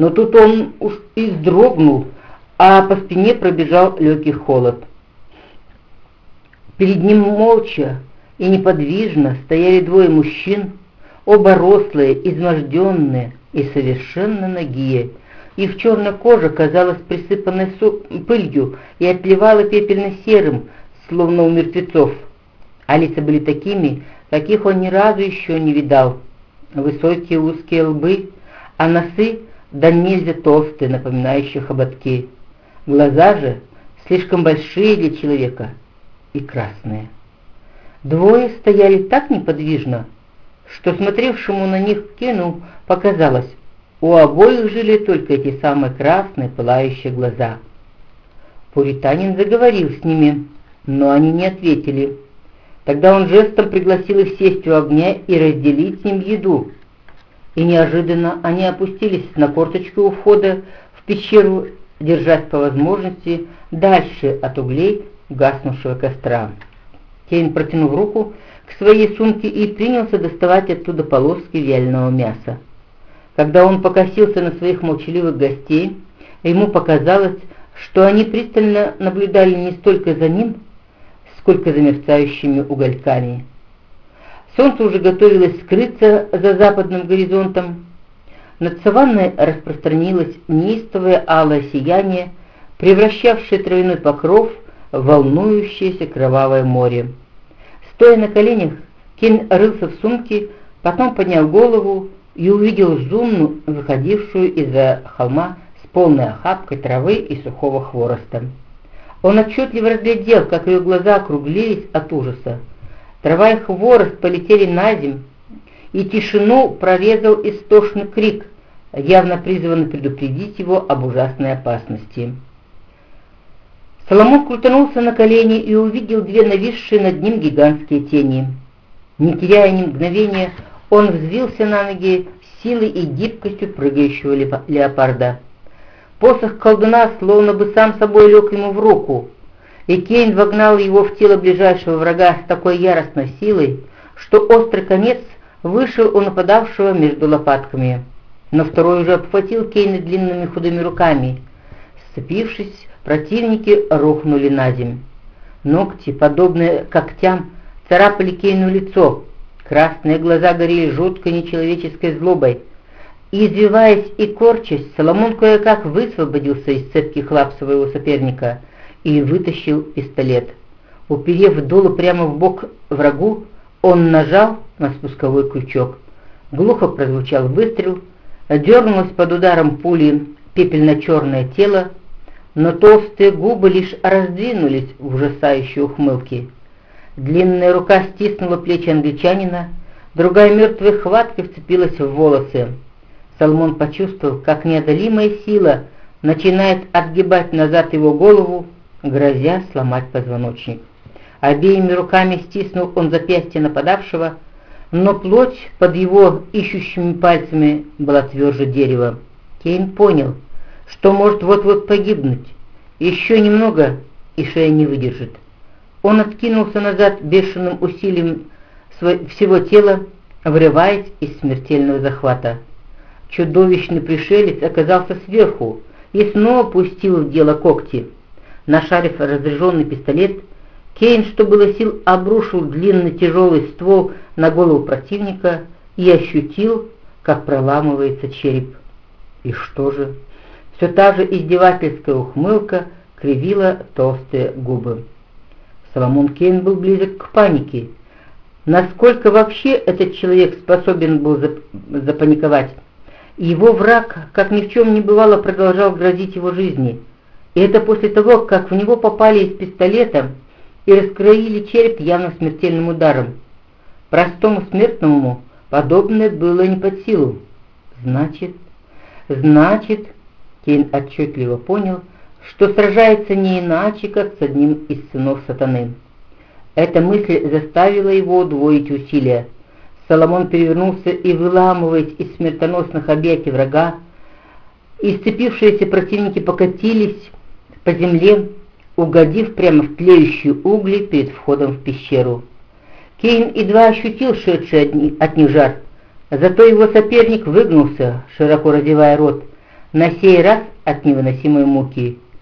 но тут он уж и вздрогнул, а по спине пробежал легкий холод. Перед ним молча и неподвижно стояли двое мужчин, оба рослые, изможденные и совершенно нагие. Их черная кожа казалась присыпанной пылью и отливала пепельно-серым, словно у мертвецов. А лица были такими, каких он ни разу еще не видал. Высокие узкие лбы, а носы да нельзя толстые, напоминающие хоботки. Глаза же слишком большие для человека и красные. Двое стояли так неподвижно, что смотревшему на них Кену показалось, у обоих жили только эти самые красные пылающие глаза. Пуританин заговорил с ними, но они не ответили. Тогда он жестом пригласил их сесть у огня и разделить с ним еду. И неожиданно они опустились на корточку у входа в пещеру, держась по возможности дальше от углей гаснувшего костра. Кейн протянул руку к своей сумке и принялся доставать оттуда полоски вяленого мяса. Когда он покосился на своих молчаливых гостей, ему показалось, что они пристально наблюдали не столько за ним, сколько за мерцающими угольками. Солнце уже готовилось скрыться за западным горизонтом. Над саванной распространилось неистовое алое сияние, превращавшее травяной покров в волнующееся кровавое море. Стоя на коленях, Кин рылся в сумке, потом поднял голову и увидел Зумну, выходившую из-за холма с полной охапкой травы и сухого хвороста. Он отчетливо разглядел, как ее глаза округлились от ужаса. Трава и хворост полетели на землю, и тишину прорезал истошный крик, явно призванный предупредить его об ужасной опасности. Соломон крутанулся на колени и увидел две нависшие над ним гигантские тени. Не теряя ни мгновения, он взвился на ноги силой и гибкостью прыгающего леопарда. Посох колдуна словно бы сам собой лег ему в руку, и Кейн вогнал его в тело ближайшего врага с такой яростной силой, что острый конец вышел у нападавшего между лопатками. Но второй уже обхватил Кейна длинными худыми руками. Сцепившись, противники рухнули на землю. Ногти, подобные когтям, царапали Кейну лицо, Красные глаза горели жуткой нечеловеческой злобой. Извиваясь и корчась, Соломон кое-как высвободился из цепких лап своего соперника и вытащил пистолет. Уперев дуло прямо в бок врагу, он нажал на спусковой крючок. Глухо прозвучал выстрел, дернулось под ударом пули пепельно-черное тело, но толстые губы лишь раздвинулись в ужасающей ухмылке. Длинная рука стиснула плечи англичанина, другая мертвой хваткой вцепилась в волосы. Салмон почувствовал, как неодолимая сила начинает отгибать назад его голову, грозя сломать позвоночник. Обеими руками стиснул он запястье нападавшего, но плоть под его ищущими пальцами была тверже дерева. Кейн понял, что может вот-вот погибнуть. Еще немного, и шея не выдержит. Он откинулся назад бешеным усилием всего тела, вырываясь из смертельного захвата. Чудовищный пришелец оказался сверху и снова пустил в дело когти. Нашарив разряженный пистолет, Кейн, что было сил, обрушил длинный тяжелый ствол на голову противника и ощутил, как проламывается череп. И что же? Все та же издевательская ухмылка кривила толстые губы. Соломон Кейн был близок к панике. Насколько вообще этот человек способен был запаниковать? Его враг, как ни в чем не бывало, продолжал грозить его жизни. И это после того, как в него попали из пистолета и раскроили череп явно смертельным ударом. Простому смертному подобное было не под силу. Значит, значит, Кейн отчетливо понял, что сражается не иначе, как с одним из сынов сатаны. Эта мысль заставила его удвоить усилия. Соломон перевернулся и, выламываясь из смертоносных объятий врага, исцепившиеся противники покатились по земле, угодив прямо в тлеющие угли перед входом в пещеру. Кейн едва ощутил шедший от них жар, зато его соперник выгнулся, широко разевая рот, на сей раз от невыносимой муки.